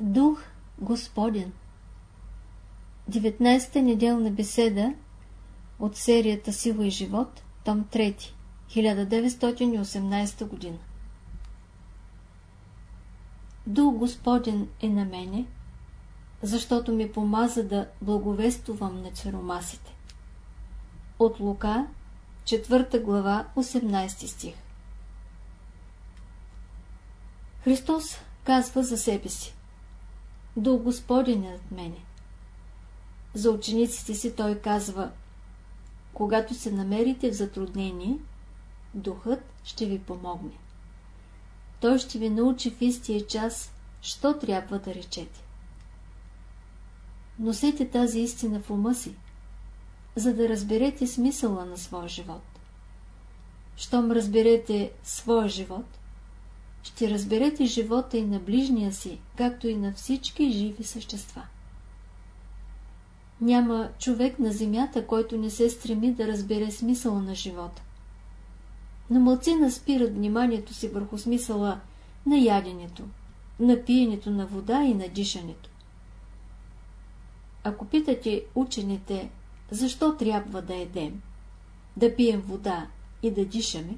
Дух Господен. 19-та неделна беседа от серията Сила и живот, том 3, 1918 година. Дух Господен е на мене, защото ми помаза да благовествувам на черомасите. От Лука, 4 глава, 18 стих. Христос казва за себе си Дух Господен е над мене. За учениците си той казва Когато се намерите в затруднение, Духът ще ви помогне. Той ще ви научи в истия час, що трябва да речете. Носете тази истина в ума си, за да разберете смисъла на своя живот. Щом разберете своя живот, ще разберете живота и на ближния си, както и на всички живи същества. Няма човек на земята, който не се стреми да разбере смисъла на живота. Но мълцина спират вниманието си върху смисъла на яденето, на пиенето на вода и на дишането. Ако питате учените, защо трябва да едем, да пием вода и да дишаме,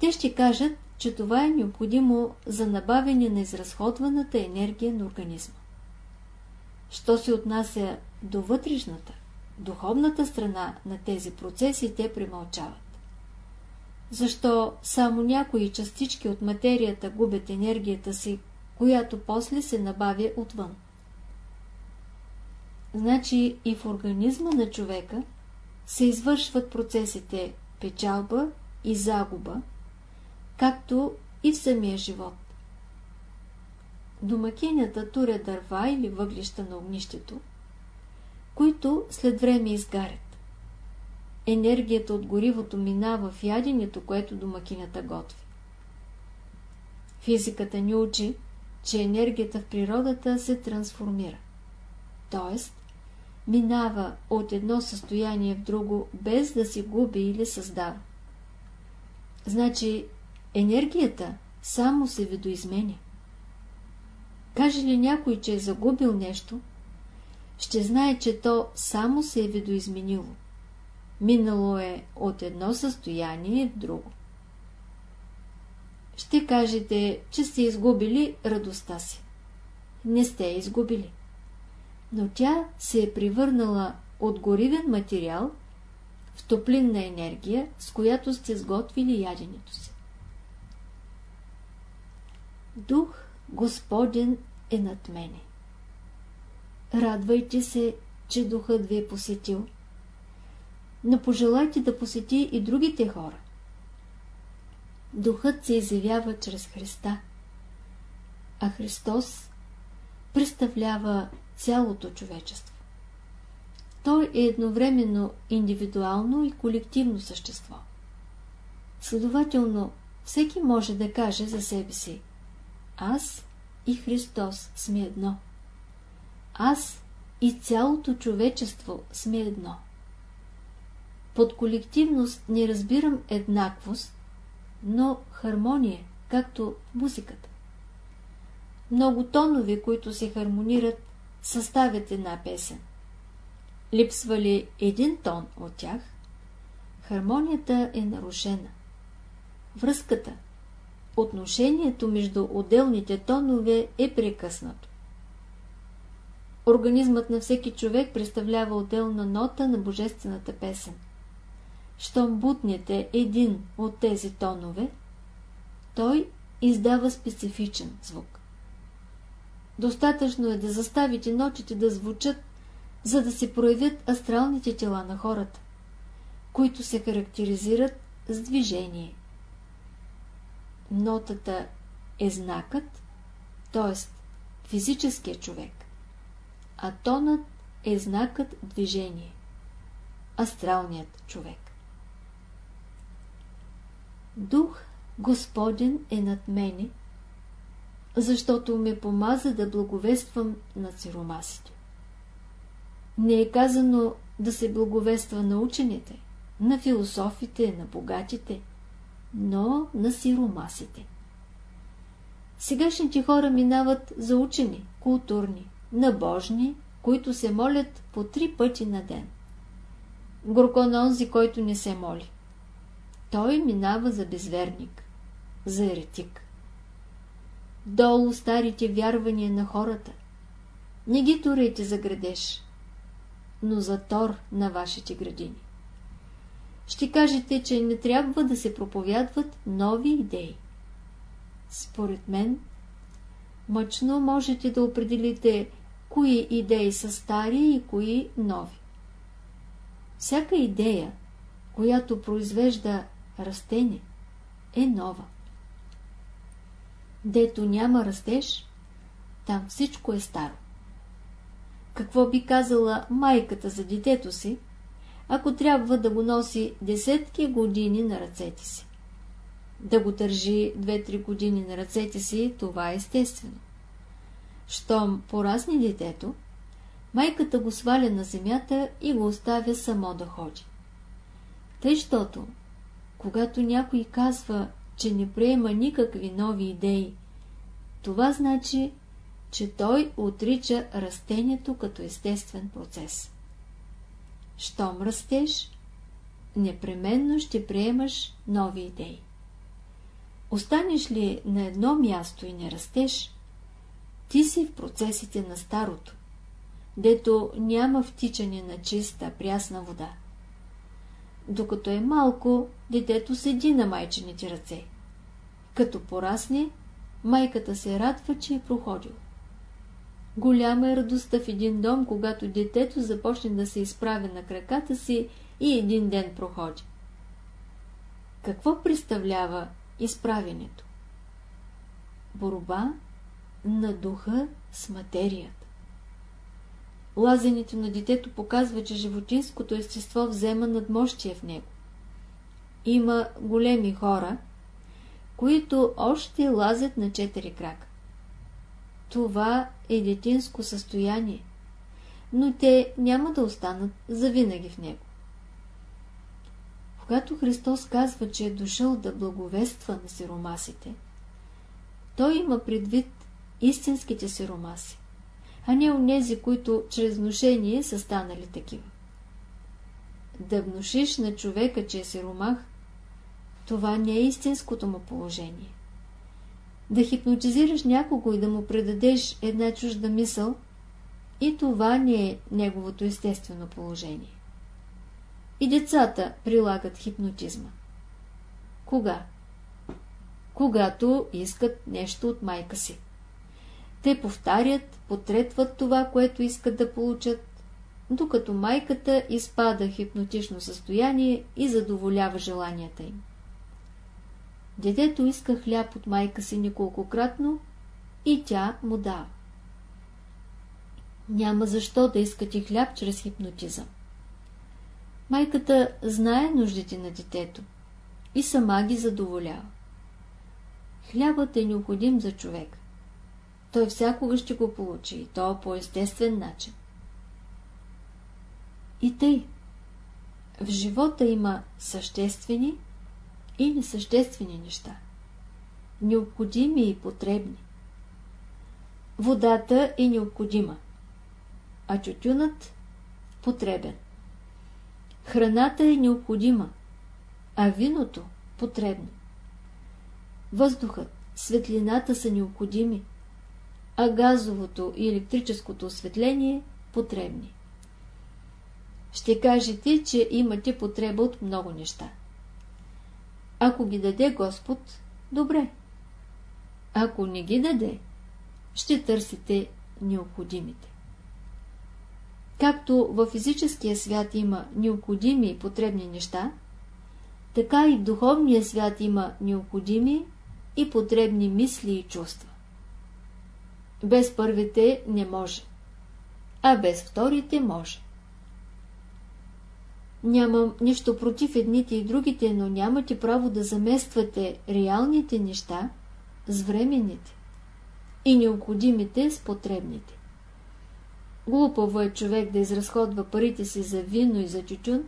те ще кажат, че това е необходимо за набавяне на изразходваната енергия на организма. Що се отнася до вътрешната, духовната страна на тези процеси, те премълчават. Защо само някои частички от материята губят енергията си, която после се набавя отвън? Значи и в организма на човека се извършват процесите печалба и загуба, както и в самия живот. Домакинята туря дърва или въглища на огнището, които след време изгарят. Енергията от горивото минава в яденето, което домакинята готви. Физиката ни учи, че енергията в природата се трансформира. Тоест, минава от едно състояние в друго, без да се губи или създава. Значи, енергията само се видоизменя. Каже ли някой, че е загубил нещо, ще знае, че то само се е видоизменило. Минало е от едно състояние в друго. Ще кажете, че сте изгубили радостта си. Не сте изгубили. Но тя се е превърнала от горивен материал в топлинна енергия, с която сте сготвили яденето си. Дух Господен е над мене. Радвайте се, че Духът ви е посетил. Но пожелайте да посети и другите хора. Духът се изявява чрез Христа, а Христос представлява цялото човечество. Той е едновременно индивидуално и колективно същество. Следователно, всеки може да каже за себе си Аз и Христос сме едно. Аз и цялото човечество сме едно. Под колективност не разбирам еднаквост, но хармония, както музиката. Много тонове, които се хармонират, съставят една песен. Липсва ли един тон от тях, хармонията е нарушена. Връзката, отношението между отделните тонове е прекъснато. Организмът на всеки човек представлява отделна нота на божествената песен. Щом бутнете един от тези тонове, той издава специфичен звук. Достатъчно е да заставите нотите да звучат, за да се проявят астралните тела на хората, които се характеризират с движение. Нотата е знакът, т.е. физическия човек а тонът е знакът движение. Астралният човек. Дух Господен е над мене, защото ме помаза да благовествам на сиромасите. Не е казано да се благовества на учените, на философите, на богатите, но на сиромасите. Сегашните хора минават за учени, културни, набожни, които се молят по три пъти на ден. Горко на онзи, който не се моли. Той минава за безверник, за еретик. Долу старите вярвания на хората. Не ги турайте за градеж, но за тор на вашите градини. Ще кажете, че не трябва да се проповядват нови идеи. Според мен, мъчно можете да определите кои идеи са стари и кои нови. Всяка идея, която произвежда растение, е нова. Дето няма растеж, там всичко е старо. Какво би казала майката за детето си, ако трябва да го носи десетки години на ръцете си? Да го държи 2-3 години на ръцете си, това е естествено. Щом порасне детето, майката го сваля на земята и го оставя само да ходи. Тъй, щото, когато някой казва, че не приема никакви нови идеи, това значи, че той отрича растението като естествен процес. Щом растеш, непременно ще приемаш нови идеи. Останеш ли на едно място и не растеш, ти си в процесите на старото, дето няма втичане на чиста, прясна вода. Докато е малко, детето седи на майчените ръце. Като порасне, майката се радва, че е проходил. Голяма е радостта в един дом, когато детето започне да се изправя на краката си и един ден проходи. Какво представлява изправенето? Борба на духа с материята. Лазенето на детето показва, че животинското естество взема надмощие в него. Има големи хора, които още лазят на четири крака. Това е детинско състояние, но те няма да останат завинаги в него. Когато Христос казва, че е дошъл да благовества на сиромасите, той има предвид истинските сиромаси, а не онези, които чрез внушение са станали такива. Да внушиш на човека, че е сиромах, това не е истинското му положение. Да хипнотизираш някого и да му предадеш една чужда мисъл, и това не е неговото естествено положение. И децата прилагат хипнотизма. Кога? Когато искат нещо от майка си. Те повтарят, потретват това, което искат да получат, докато майката изпада хипнотично състояние и задоволява желанията им. Детето иска хляб от майка си неколкократно и тя му дава. Няма защо да искате хляб чрез хипнотизъм. Майката знае нуждите на детето и сама ги задоволява. Хлябът е необходим за човек. Той всякога ще го получи и то по естествен начин. И тъй. В живота има съществени и несъществени неща. Необходими и потребни. Водата е необходима, а тютюнът потребен. Храната е необходима, а виното потребно. Въздухът, светлината са необходими, а газовото и електрическото осветление потребни. Ще кажете, че имате потреба от много неща. Ако ги даде Господ, добре. Ако не ги даде, ще търсите необходимите. Както във физическия свят има необходими и потребни неща, така и в духовния свят има необходими и потребни мисли и чувства. Без първите не може, а без вторите може. Нямам нищо против едните и другите, но нямате право да замествате реалните неща с временните и необходимите с потребните. Глупаво е човек да изразходва парите си за вино и за тютюн,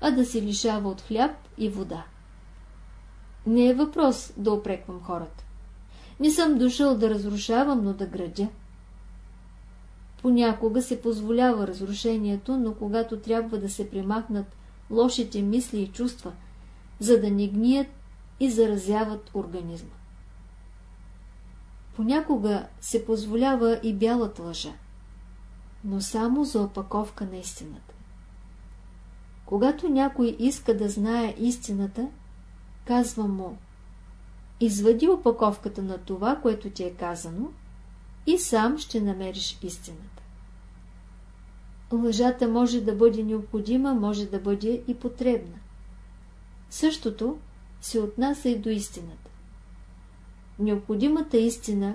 а да се лишава от хляб и вода. Не е въпрос да опреквам хората. Не съм дошъл да разрушавам, но да градя. Понякога се позволява разрушението, но когато трябва да се примахнат лошите мисли и чувства, за да не гният и заразяват организма. Понякога се позволява и бялата лъжа, но само за опаковка на истината. Когато някой иска да знае истината, казва му Извади опаковката на това, което ти е казано и сам ще намериш истината. Лъжата може да бъде необходима, може да бъде и потребна. Същото се отнася и до истината. Необходимата истина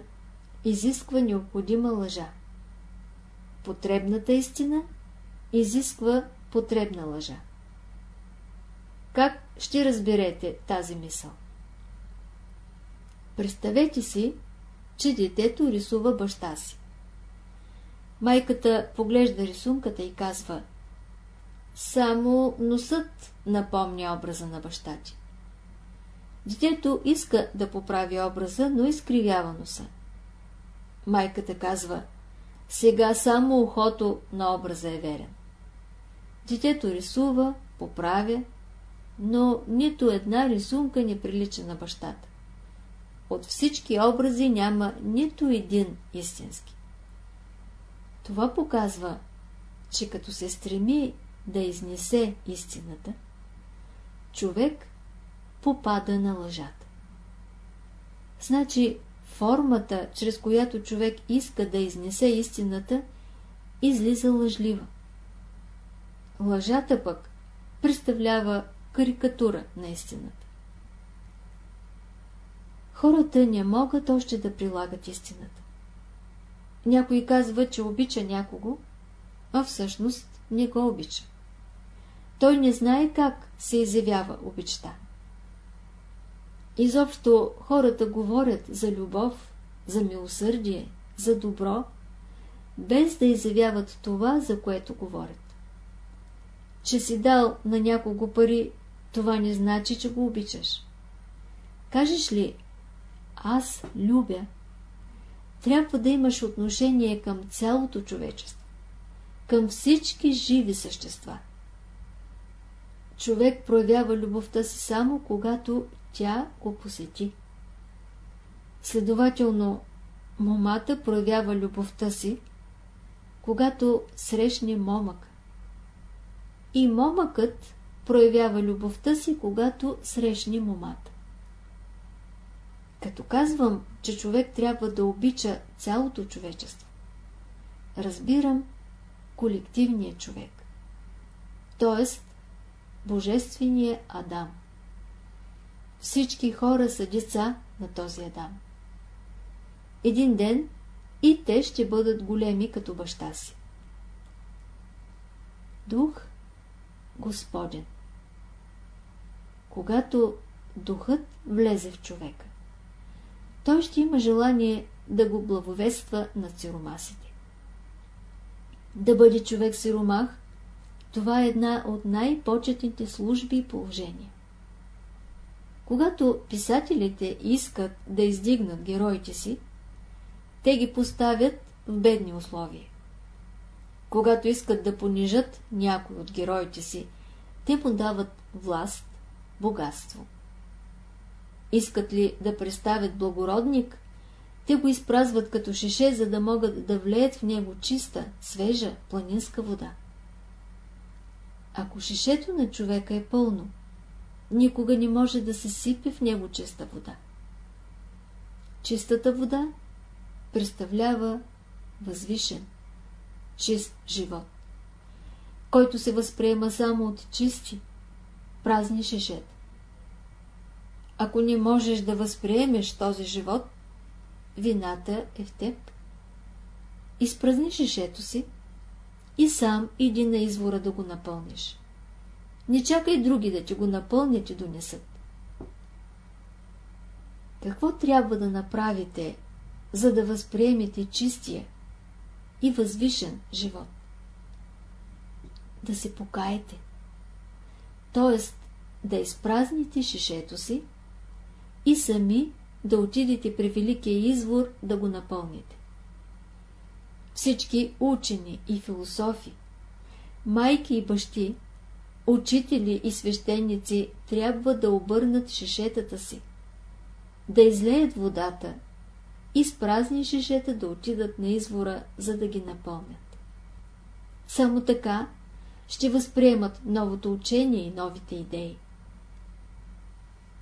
изисква необходима лъжа. Потребната истина изисква потребна лъжа. Как ще разберете тази мисъл? Представете си, че детето рисува баща си. Майката поглежда рисунката и казва Само носът напомня образа на баща ти. Детето иска да поправи образа, но изкривява носа. Майката казва Сега само ухото на образа е верен. Детето рисува, поправя, но нито една рисунка не прилича на бащата. От всички образи няма нито един истински. Това показва, че като се стреми да изнесе истината, човек попада на лъжата. Значи формата, чрез която човек иска да изнесе истината, излиза лъжлива. Лъжата пък представлява карикатура на истината. Хората не могат още да прилагат истината. Някой казва, че обича някого, а всъщност не го обича. Той не знае как се изявява обичта. Изобщо хората говорят за любов, за милосърдие, за добро, без да изявяват това, за което говорят. Че си дал на някого пари, това не значи, че го обичаш. Кажеш ли, аз любя, трябва да имаш отношение към цялото човечество, към всички живи същества. Човек проявява любовта си само когато тя го посети. Следователно, момата проявява любовта си, когато срещне момък. И момъкът проявява любовта си, когато срещне момата. Като казвам, че човек трябва да обича цялото човечество, разбирам колективния човек, т.е. божествения Адам. Всички хора са деца на този Адам. Един ден и те ще бъдат големи като баща си. Дух Господен Когато духът влезе в човека, той ще има желание да го благовества на сиромасите. Да бъде човек сиромах, това е една от най-почетните служби и положения. Когато писателите искат да издигнат героите си, те ги поставят в бедни условия. Когато искат да понижат някой от героите си, те му дават власт, богатство. Искат ли да представят благородник, те го изпразват като шише, за да могат да влеят в него чиста, свежа, планинска вода. Ако шишето на човека е пълно, никога не може да се сипе в него чиста вода. Чистата вода представлява възвишен, чист живот, който се възприема само от чисти, празни шишета. Ако не можеш да възприемеш този живот, вината е в теб. Изпразни шишето си и сам иди на извора да го напълниш. Не чакай други да ти го напълнят и донесат. Какво трябва да направите, за да възприемете чистия и възвишен живот? Да се покаете, т.е. да изпразните шишето си и сами да отидете при Великия извор да го напълните. Всички учени и философи, майки и бащи, учители и свещеници трябва да обърнат шишетата си, да излеят водата и с празни шишета да отидат на извора, за да ги напълнят. Само така ще възприемат новото учение и новите идеи.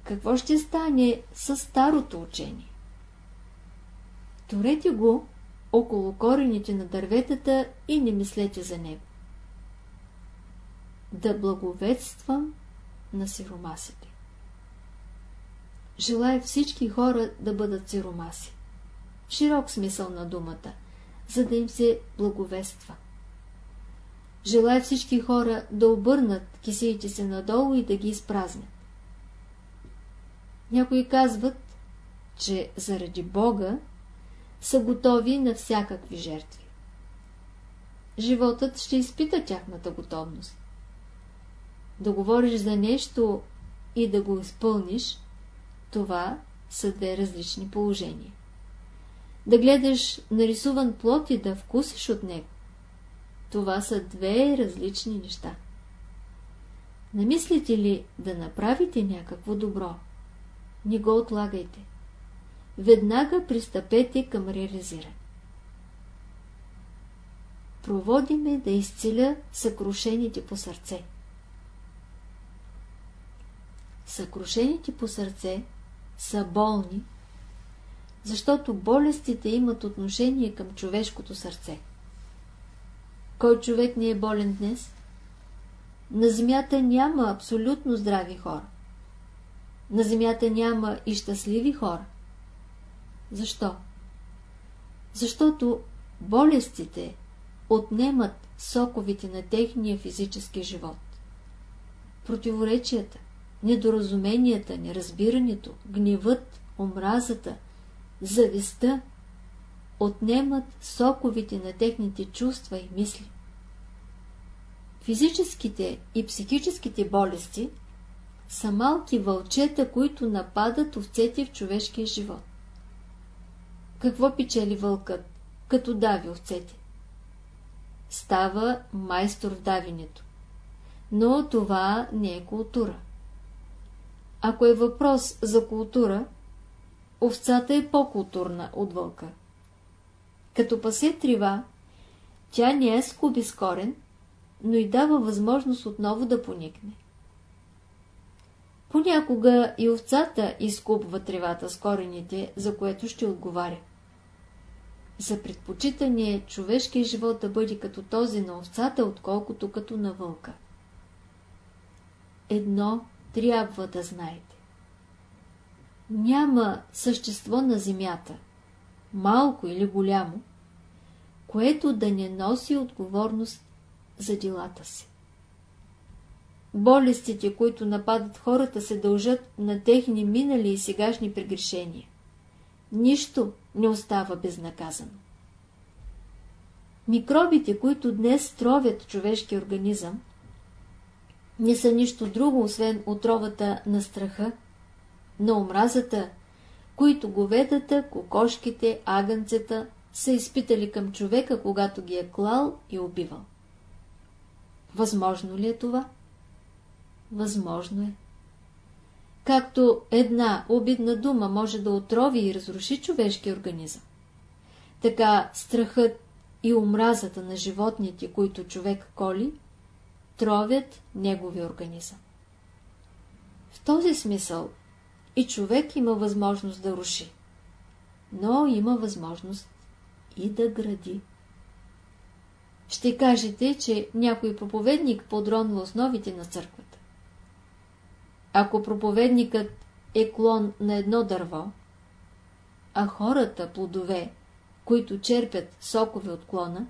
Какво ще стане с старото учение? Торете го около корените на дърветата и не мислете за него. Да благоведствам на сиромасите. Желая всички хора да бъдат сиромаси. В широк смисъл на думата, за да им се благовества. Желая всички хора да обърнат кисеите се надолу и да ги изпразнят. Някои казват, че заради Бога са готови на всякакви жертви. Животът ще изпита тяхната готовност. Да говориш за нещо и да го изпълниш, това са две различни положения. Да гледаш нарисуван плод и да вкусиш от него, това са две различни неща. Намислите ли да направите някакво добро? Не го отлагайте. Веднага пристъпете към реализиране. Проводи ме да изцеля съкрушените по сърце. Съкрушените по сърце са болни, защото болестите имат отношение към човешкото сърце. Кой човек не е болен днес? На земята няма абсолютно здрави хора. На земята няма и щастливи хора. Защо? Защото болестите отнемат соковите на техния физически живот. Противоречията, недоразуменията, неразбирането, гневът, омразата, завистта отнемат соковите на техните чувства и мисли. Физическите и психическите болести са малки вълчета, които нападат овцете в човешкия живот. Какво печели вълкът, като дави овцете? Става майстор в давинето. Но това не е култура. Ако е въпрос за култура, овцата е по-културна от вълка. Като пасе трива, тя не е скуби с корен, но и дава възможност отново да поникне. Понякога и овцата изкупва тревата с корените, за което ще отговаря. За предпочитане човешкият живот да бъде като този на овцата, отколкото като на вълка. Едно трябва да знаете. Няма същество на земята, малко или голямо, което да не носи отговорност за делата си. Болестите, които нападат хората, се дължат на техни минали и сегашни прегрешения. Нищо не остава безнаказано. Микробите, които днес тровят човешки организъм, не са нищо друго, освен отровата на страха, на омразата, които говедата, кокошките, агънцета са изпитали към човека, когато ги е клал и убивал. Възможно ли е това? Възможно е. Както една обидна дума може да отрови и разруши човешки организъм, така страхът и омразата на животните, които човек коли, тровят неговия организъм. В този смисъл и човек има възможност да руши, но има възможност и да гради. Ще кажете, че някой проповедник подронва основите на църквата. Ако проповедникът е клон на едно дърво, а хората плодове, които черпят сокове от клона,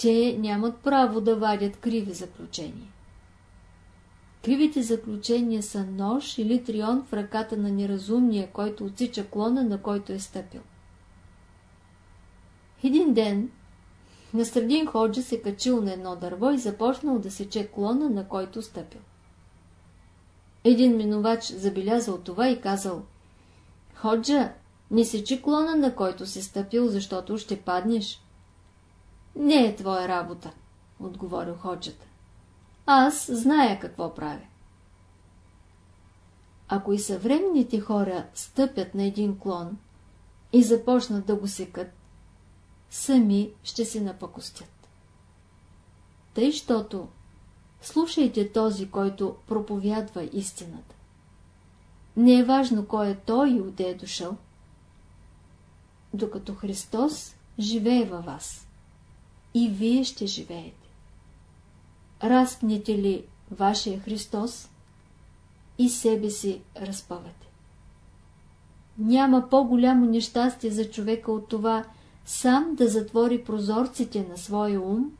те нямат право да вадят криви заключения. Кривите заключения са нож или трион в ръката на неразумния, който отсича клона, на който е стъпил. Един ден Настрадин Ходжа се качил на едно дърво и започнал да сече клона, на който стъпил. Един минувач забелязал това и казал Ходжа, не сечи клона, на който си стъпил, защото ще паднеш. Не е твоя работа, отговорил ходжата. Аз зная какво правя. Ако и съвременните хора стъпят на един клон и започнат да го секат, сами ще се напакостят. Тъй, щото слушайте този, който проповядва истината. Не е важно кой е той и отде е дошъл. Докато Христос живее във вас, и вие ще живеете. Разпнете ли вашия Христос и себе си разпъвате. Няма по-голямо нещастие за човека от това сам да затвори прозорците на своя ум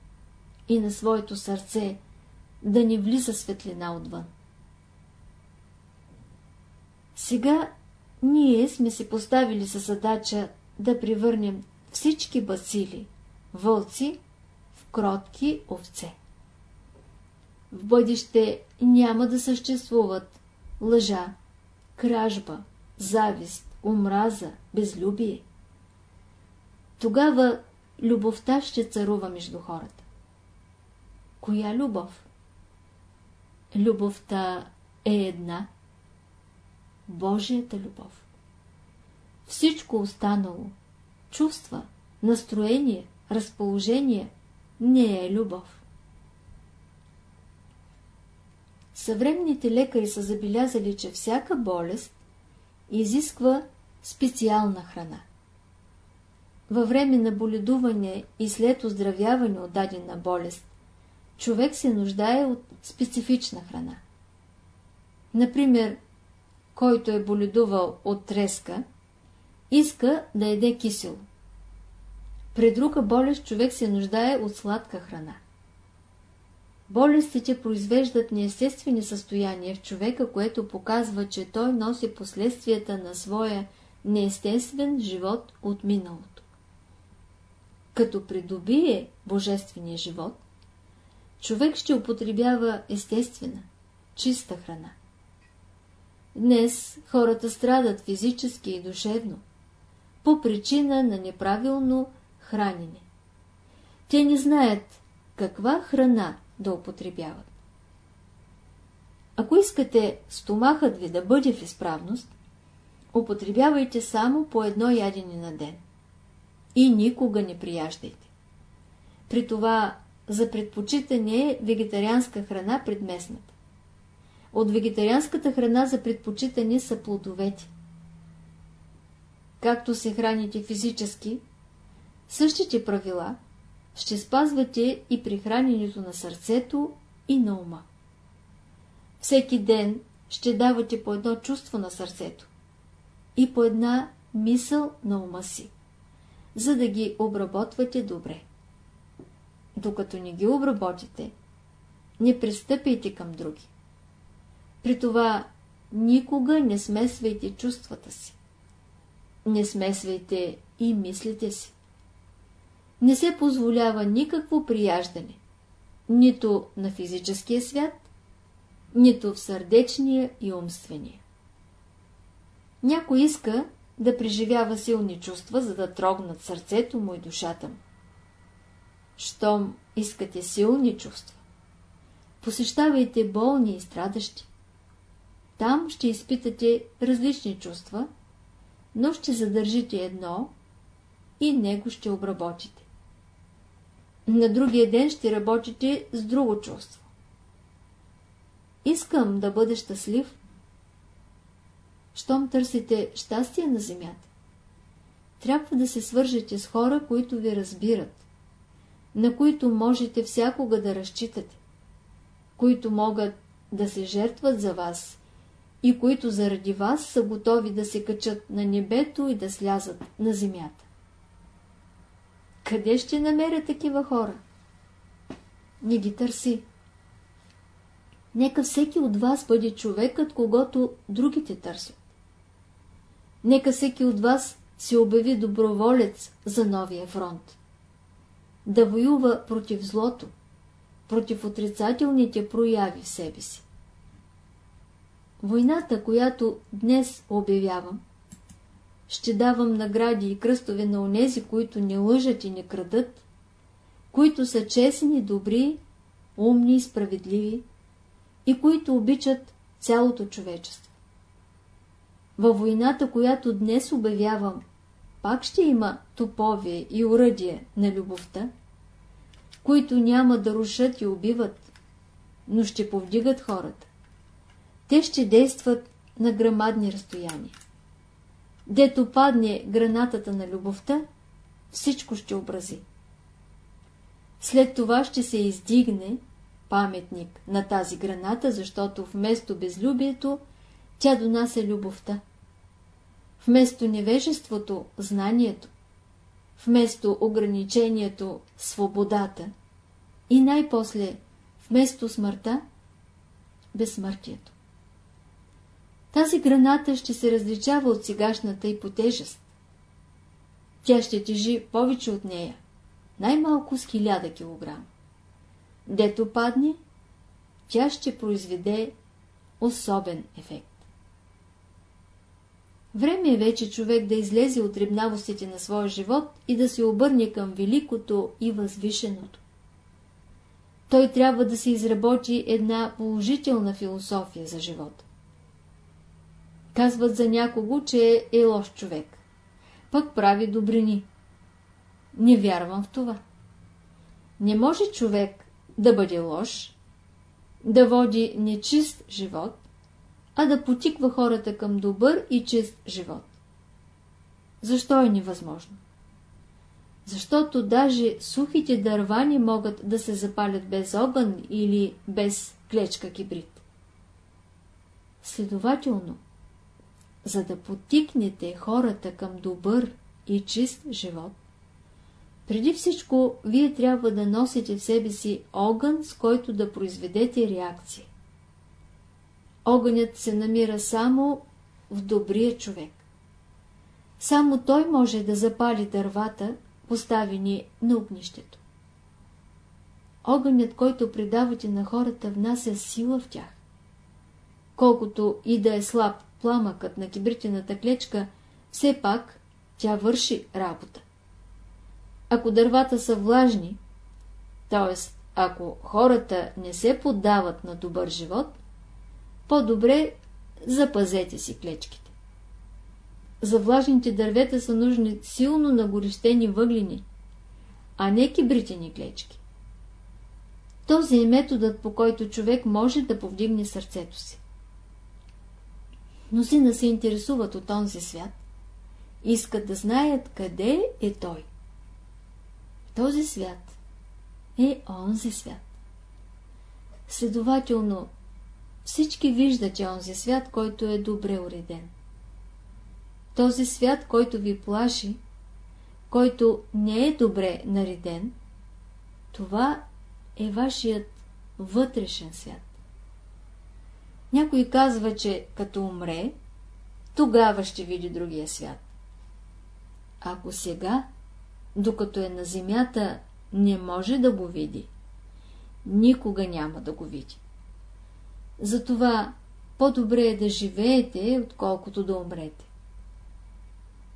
и на своето сърце, да не влиза светлина отвън. Сега ние сме си поставили за задача да превърнем всички бацили, вълци, в кротки овце. В бъдеще няма да съществуват лъжа, кражба, завист, омраза, безлюбие. Тогава любовта ще царува между хората. Коя любов? Любовта е една. Божията любов. Всичко останало, чувства, настроение, разположение, не е любов. Съвременните лекари са забелязали, че всяка болест изисква специална храна. Във време на боледуване и след оздравяване от дадена болест, човек се нуждае от специфична храна. Например, който е боледувал от треска, иска да еде кисело. При друга болест човек се нуждае от сладка храна. Болестите произвеждат неестествени състояния в човека, което показва, че той носи последствията на своя неестествен живот от миналото. Като придобие божествения живот, човек ще употребява естествена, чиста храна. Днес хората страдат физически и душевно, по причина на неправилно хранене. Те не знаят каква храна да употребяват. Ако искате стомахът ви да бъде в изправност, употребявайте само по едно ядене на ден. И никога не прияждайте. При това за предпочитане е вегетарианска храна пред местната. От вегетарианската храна за предпочитане са плодовете. Както се храните физически, същите правила – ще спазвате и при храненето на сърцето и на ума. Всеки ден ще давате по едно чувство на сърцето и по една мисъл на ума си, за да ги обработвате добре. Докато не ги обработите, не пристъпите към други. При това никога не смесвайте чувствата си. Не смесвайте и мислите си не се позволява никакво прияждане, нито на физическия свят, нито в сърдечния и умствения. Някой иска да преживява силни чувства, за да трогнат сърцето му и душата му. Щом искате силни чувства, посещавайте болни и страдащи. Там ще изпитате различни чувства, но ще задържите едно и него ще обработите на другия ден ще работите с друго чувство. Искам да бъда щастлив. Щом търсите щастие на земята, трябва да се свържете с хора, които ви разбират, на които можете всякога да разчитате, които могат да се жертват за вас и които заради вас са готови да се качат на небето и да слязат на земята. Къде ще намеря такива хора? Не ги търси. Нека всеки от вас бъде човекът, когато другите търсят. Нека всеки от вас се обяви доброволец за новия фронт. Да воюва против злото, против отрицателните прояви в себе си. Войната, която днес обявявам, ще давам награди и кръстове на онези, които не лъжат и не крадат, които са честни, добри, умни и справедливи и които обичат цялото човечество. Във войната, която днес обявявам, пак ще има топове и уръдие на любовта, които няма да рушат и убиват, но ще повдигат хората. Те ще действат на грамадни разстояния. Дето падне гранатата на любовта, всичко ще образи. След това ще се издигне паметник на тази граната, защото вместо безлюбието тя донася любовта. Вместо невежеството – знанието. Вместо ограничението – свободата. И най-после, вместо смъртта – безсмъртието. Тази граната ще се различава от сегашната и по тежест. Тя ще тежи повече от нея, най-малко с 1000 кг. Дето падне, тя ще произведе особен ефект. Време е вече човек да излезе от дребнавостите на своя живот и да се обърне към великото и възвишеното. Той трябва да се изработи една положителна философия за живота. Казват за някого, че е лош човек. Пък прави добрини. Не вярвам в това. Не може човек да бъде лош, да води нечист живот, а да потиква хората към добър и чист живот. Защо е невъзможно? Защото даже сухите дърва не могат да се запалят без огън или без клечка кибрид. Следователно, за да потикнете хората към добър и чист живот, преди всичко, вие трябва да носите в себе си огън, с който да произведете реакция. Огънят се намира само в добрия човек. Само той може да запали дървата, поставени на огнището. Огънят, който предавате на хората, внася сила в тях. Колкото и да е слаб пламъкът на кибритената клечка, все пак тя върши работа. Ако дървата са влажни, т.е. ако хората не се поддават на добър живот, по-добре запазете си клечките. За влажните дървета са нужни силно нагорещени въглени, а не кибритени клечки. Този е методът, по който човек може да повдигне сърцето си. Мнозина се интересуват от този свят. Искат да знаят къде е той. Този свят е онзи свят. Следователно, всички виждате онзи свят, който е добре уреден. Този свят, който ви плаши, който не е добре нареден, това е вашият вътрешен свят. Някой казва, че като умре, тогава ще види другия свят. Ако сега, докато е на земята, не може да го види, никога няма да го види. Затова по-добре е да живеете, отколкото да умрете.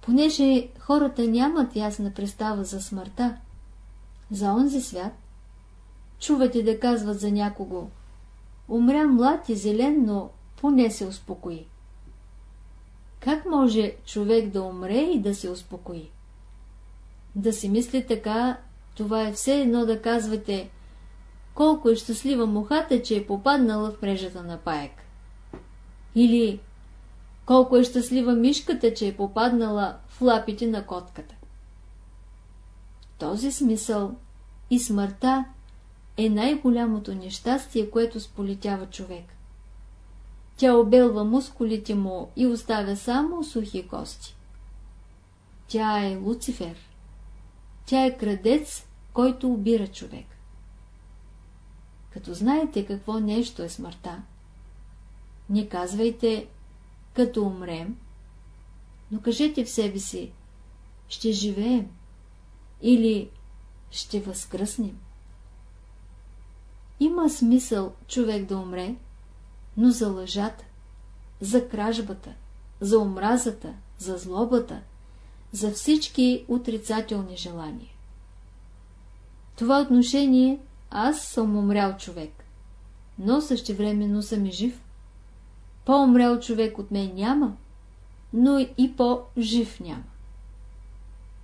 Понеже хората нямат ясна представа за смъртта, за онзи свят, чувате да казват за някого – Умря млад и зелен, но поне се успокои. Как може човек да умре и да се успокои? Да си мисли така, това е все едно да казвате колко е щастлива мухата, че е попаднала в мрежата на паек. Или колко е щастлива мишката, че е попаднала в лапите на котката. В този смисъл и смъртта е най-голямото нещастие, което сполетява човек. Тя обелва мускулите му и оставя само сухи кости. Тя е Луцифер. Тя е крадец, който убира човек. Като знаете какво нещо е смъртта, не казвайте, като умрем, но кажете в себе си, ще живеем или ще възкръснем. Има смисъл човек да умре, но за лъжата, за кражбата, за омразата, за злобата, за всички отрицателни желания. Това отношение аз съм умрял човек, но същевременно съм и жив. По-умрял човек от мен няма, но и по-жив няма.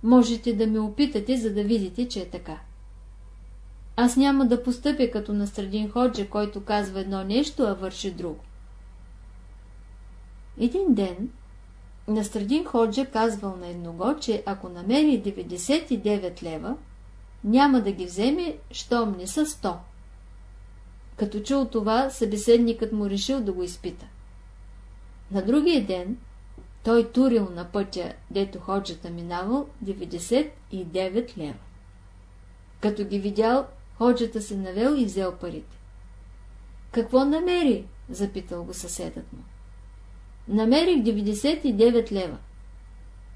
Можете да ме опитате, за да видите, че е така. Аз няма да постъпя като Настрадин Ходжа, който казва едно нещо, а върши друго. Един ден Настрадин Ходжа казвал на едного, че ако намери 99 лева, няма да ги вземе, щом не са 100. Като чул това, събеседникът му решил да го изпита. На другия ден той турил на пътя, дето ходжата минавал, 99 лева. Като ги видял, ходжата се навел и взел парите. Какво намери? запитал го съседът му. Намерих 99 лева.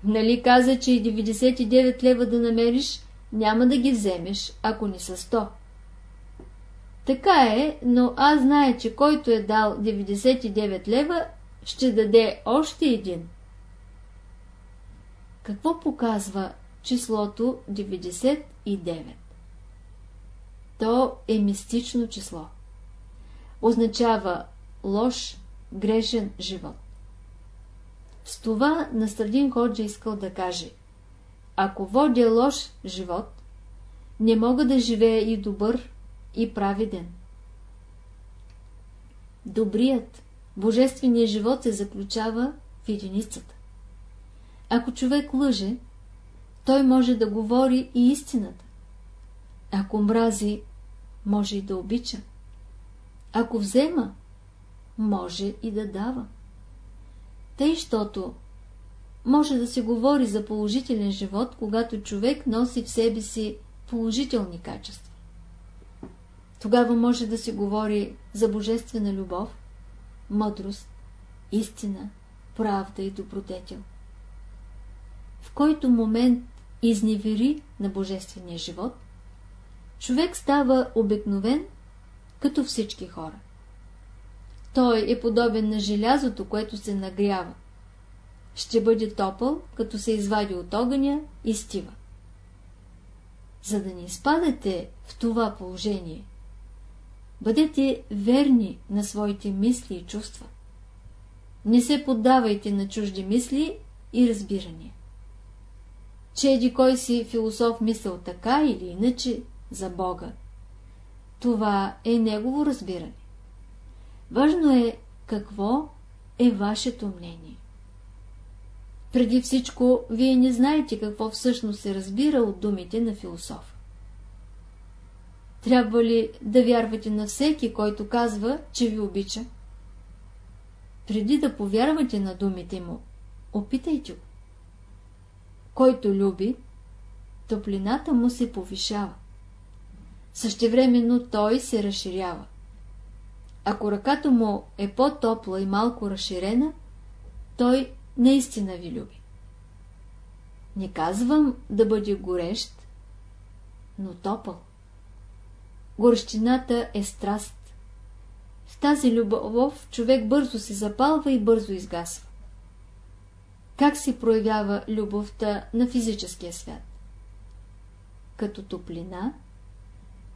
Нали каза, че и 99 лева да намериш, няма да ги вземеш, ако не са 100. Така е, но аз знае, че който е дал 99 лева, ще даде още един. Какво показва числото 99? То е мистично число. Означава лош, грешен живот. С това Настрадин Ходжа искал да каже Ако водя лош живот, не мога да живея и добър, и праведен. Добрият, божественият живот се заключава в единицата. Ако човек лъже, той може да говори и истината. Ако мрази, може и да обича. Ако взема, може и да дава. Тъй, щото може да се говори за положителен живот, когато човек носи в себе си положителни качества. Тогава може да се говори за божествена любов, мъдрост, истина, правда и добродетел. В който момент изневери на божествения живот, човек става обикновен, като всички хора. Той е подобен на желязото, което се нагрява. Ще бъде топъл, като се извади от огъня и стива. За да не изпадате в това положение, бъдете верни на своите мисли и чувства. Не се поддавайте на чужди мисли и разбирания. Че еди кой си философ мисъл така или иначе за Бога. Това е негово разбиране. Важно е какво е вашето мнение. Преди всичко, вие не знаете какво всъщност се разбира от думите на философ. Трябва ли да вярвате на всеки, който казва, че ви обича? Преди да повярвате на думите му, опитайте го. Който люби, топлината му се повишава. Същевременно той се разширява. Ако ръката му е по-топла и малко разширена, той наистина ви люби. Не казвам да бъде горещ, но топъл. Горещината е страст. В тази любов човек бързо се запалва и бързо изгасва. Как се проявява любовта на физическия свят? Като топлина,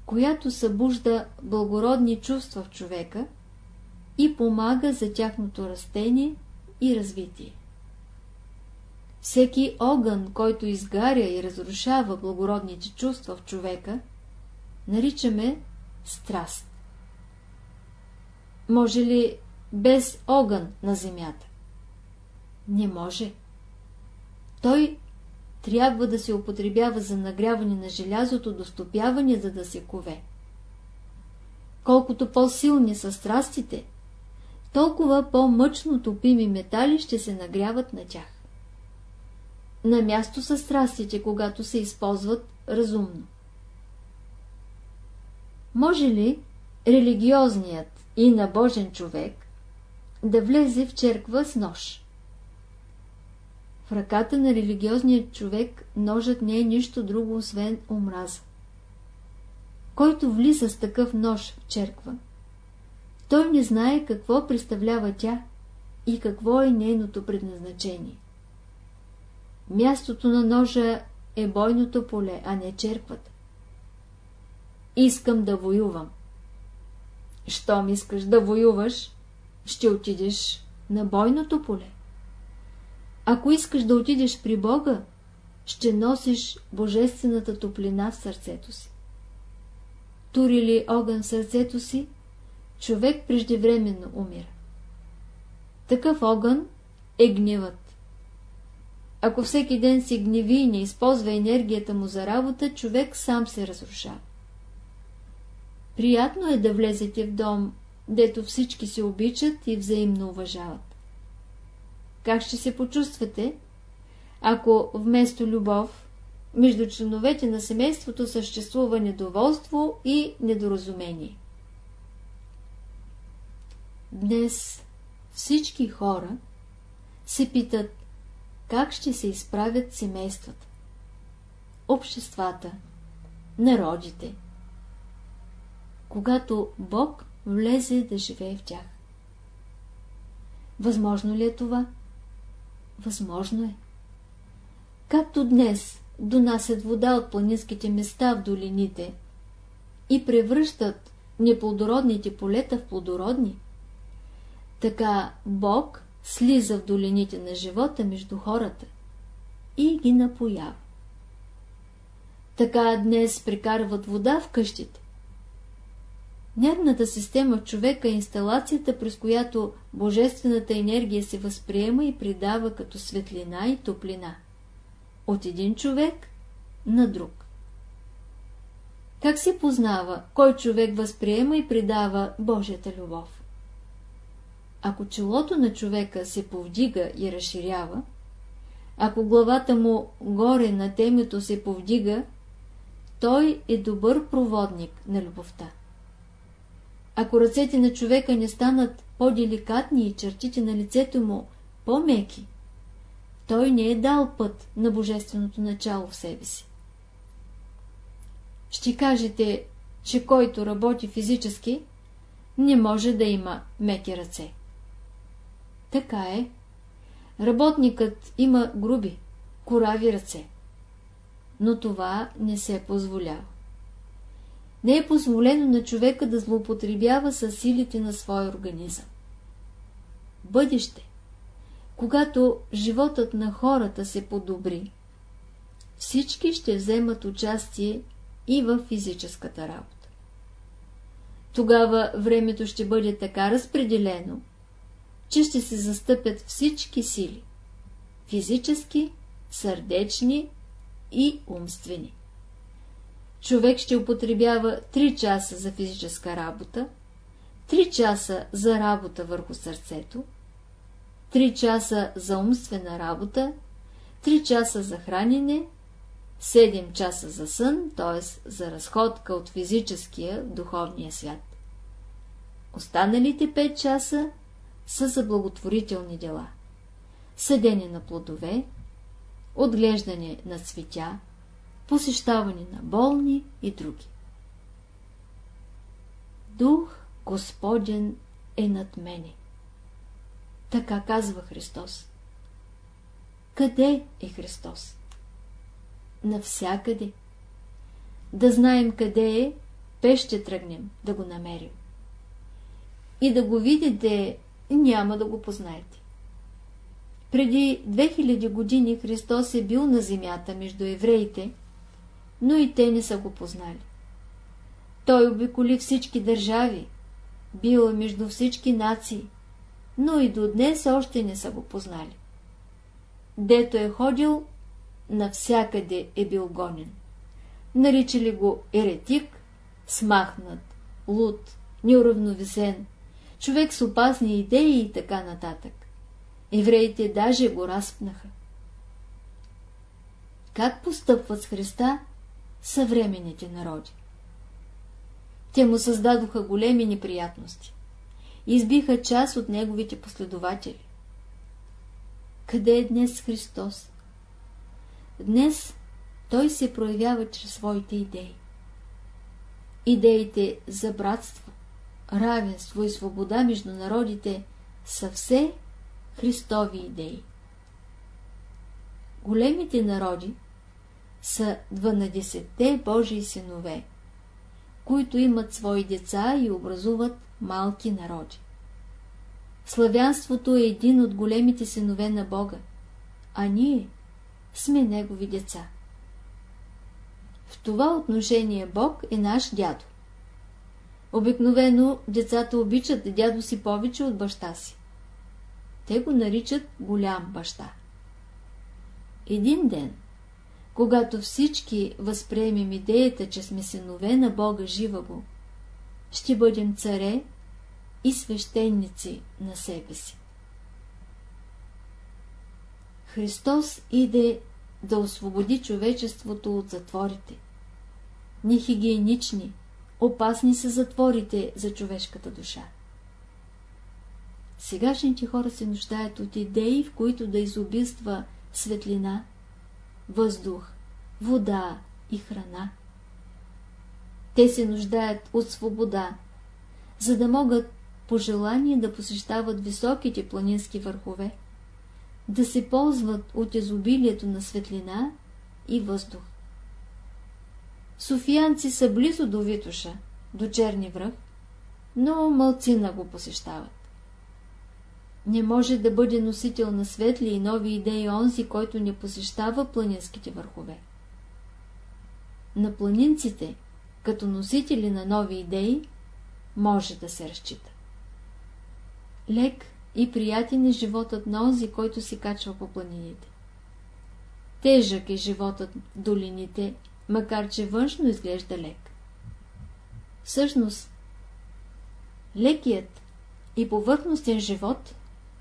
която събужда благородни чувства в човека и помага за тяхното растение и развитие. Всеки огън, който изгаря и разрушава благородните чувства в човека, наричаме страст. Може ли без огън на земята? Не може. Той трябва да се употребява за нагряване на желязото до стопяване, за да се кове. Колкото по-силни са страстите, толкова по-мъчно топими метали ще се нагряват на тях. На място са страстите, когато се използват разумно. Може ли религиозният и набожен човек да влезе в черква с нож? В ръката на религиозния човек ножът не е нищо друго, освен омраза. Който влиза с такъв нож в черква, той не знае какво представлява тя и какво е нейното предназначение. Мястото на ножа е бойното поле, а не черквата. Искам да воювам. Щом искаш да воюваш, ще отидеш на бойното поле. Ако искаш да отидеш при Бога, ще носиш божествената топлина в сърцето си. Тури ли огън сърцето си, човек преждевременно умира. Такъв огън е гневът. Ако всеки ден се гневи и не използва енергията му за работа, човек сам се разрушава. Приятно е да влезете в дом, дето всички се обичат и взаимно уважават. Как ще се почувствате, ако вместо любов между членовете на семейството съществува недоволство и недоразумение? Днес всички хора се питат как ще се изправят семействата, обществата, народите, когато Бог влезе да живее в тях. Възможно ли е това? Възможно е. Както днес донасят вода от планинските места в долините и превръщат неплодородните полета в плодородни, така Бог слиза в долините на живота между хората и ги напоява. Така днес прикарват вода в къщите. Нервната система в човека е инсталацията, през която божествената енергия се възприема и придава като светлина и топлина. От един човек на друг. Как се познава, кой човек възприема и придава Божията любов? Ако челото на човека се повдига и разширява, ако главата му горе на темето се повдига, той е добър проводник на любовта. Ако ръцете на човека не станат по-деликатни и чертите на лицето му по-меки, той не е дал път на божественото начало в себе си. Ще кажете, че който работи физически, не може да има меки ръце. Така е. Работникът има груби, корави ръце. Но това не се позволява. Не е позволено на човека да злоупотребява с силите на своя организъм. Бъдеще, когато животът на хората се подобри, всички ще вземат участие и в физическата работа. Тогава времето ще бъде така разпределено, че ще се застъпят всички сили – физически, сърдечни и умствени. Човек ще употребява 3 часа за физическа работа, 3 часа за работа върху сърцето, 3 часа за умствена работа, 3 часа за хранене, 7 часа за сън, т.е. за разходка от физическия духовния свят. Останалите 5 часа са за благотворителни дела. Съдене на плодове, отглеждане на цветя, посещаване на болни и други. Дух Господен е над мене. Така казва Христос. Къде е Христос? Навсякъде. Да знаем къде е, пе ще тръгнем да го намерим. И да го видите няма да го познаете. Преди 2000 години Христос е бил на земята между евреите, но и те не са го познали. Той обиколи всички държави, бил е между всички нации, но и до днес още не са го познали. Дето е ходил, навсякъде е бил гонен. Наричали го еретик, смахнат, луд, неуравновесен, човек с опасни идеи и така нататък. Евреите даже го разпнаха. Как постъпват с Христа съвременните народи? Те му създадоха големи неприятности. Избиха част от неговите последователи. Къде е днес Христос? Днес той се проявява чрез своите идеи. Идеите за братство, равенство и свобода между народите са все Христови идеи. Големите народи са 12-те Божии синове, които имат свои деца и образуват малки народи. Славянството е един от големите синове на Бога, а ние сме Негови деца. В това отношение Бог е наш дядо. Обикновено децата обичат дядо си повече от баща си. Те го наричат голям баща. Един ден, когато всички възприемем идеята, че сме синове на Бога живаго, ще бъдем царе и свещеници на себе си. Христос иде да освободи човечеството от затворите. Нехигиенични, опасни са затворите за човешката душа. Сегашните хора се нуждаят от идеи, в които да изобилства светлина, въздух, вода и храна. Те се нуждаят от свобода, за да могат по желание да посещават високите планински върхове, да се ползват от изобилието на светлина и въздух. Софиянци са близо до Витоша, до Черни връх, но мълцина го посещават. Не може да бъде носител на светли и нови идеи онзи, който не посещава планинските върхове. На планинците, като носители на нови идеи, може да се разчита. Лек и приятен е животът на онзи, който се качва по планините. Тежък е животът в долините, макар че външно изглежда лек. Всъщност, лекият и повърхностен живот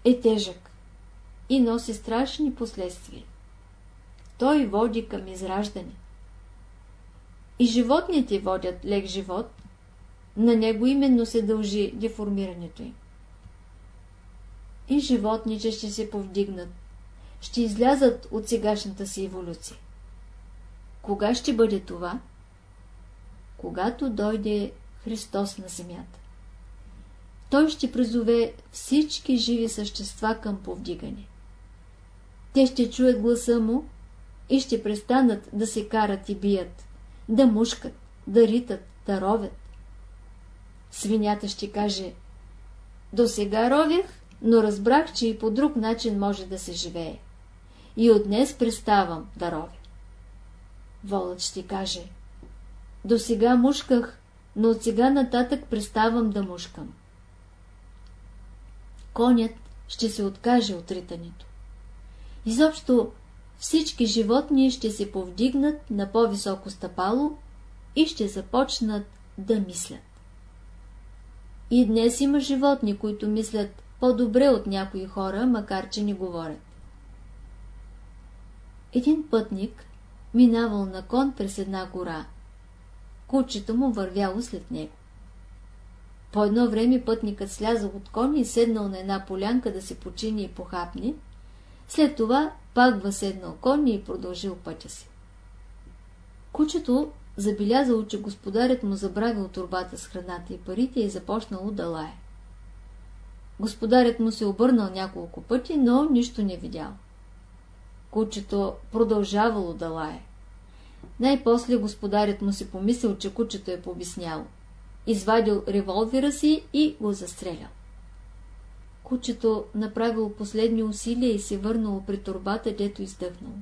е тежък и носи страшни последствия. Той води към израждане. И животните водят лек живот, на него именно се дължи деформирането им. И животните ще се повдигнат, ще излязат от сегашната си еволюция. Кога ще бъде това? Когато дойде Христос на земята. Той ще призове всички живи същества към повдигане. Те ще чуят гласа му и ще престанат да се карат и бият, да мушкат, да ритат, да ровят. Свинята ще каже, до сега ровях, но разбрах, че и по друг начин може да се живее. И от днес преставам да ровя. Волът ще каже, до сега мушках, но от сега нататък преставам да мушкам конят ще се откаже от ритането. Изобщо всички животни ще се повдигнат на по-високо стъпало и ще започнат да мислят. И днес има животни, които мислят по-добре от някои хора, макар че не говорят. Един пътник минавал на кон през една гора. Кучето му вървяло след него. По едно време пътникът слязал от коня и седнал на една полянка да се почини и похапни. След това пак въседнал коня и продължил пътя си. Кучето забелязало, че господарят му забравил турбата с храната и парите и започнало да лае. Господарят му се обърнал няколко пъти, но нищо не видял. Кучето продължавало да лае. Най-после господарят му си помислил, че кучето е побисняло извадил револвера си и го застрелял. Кучето направило последни усилия и се върнало при турбата, дето издъхнало.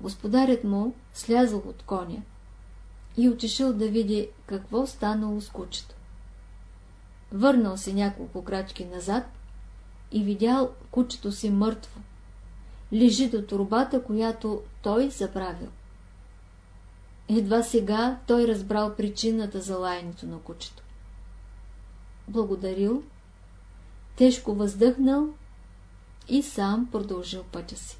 Господарят му слязал от коня и отишъл да види какво станало с кучето. Върнал се няколко крачки назад и видял кучето си мъртво. Лежи до турбата, която той забравил. Едва сега той разбрал причината за лаянето на кучето. Благодарил, тежко въздъхнал и сам продължил пътя си.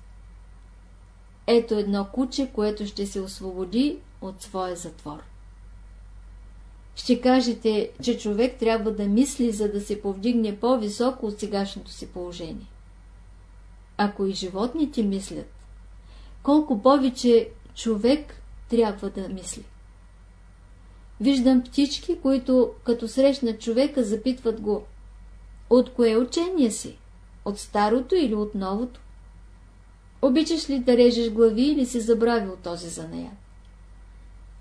Ето едно куче, което ще се освободи от своя затвор. Ще кажете, че човек трябва да мисли, за да се повдигне по-високо от сегашното си положение. Ако и животните мислят, колко повече човек трябва да мисли. Виждам птички, които като срещнат човека запитват го от кое учение си? От старото или от новото? Обичаш ли да режеш глави или си забравил този занаят?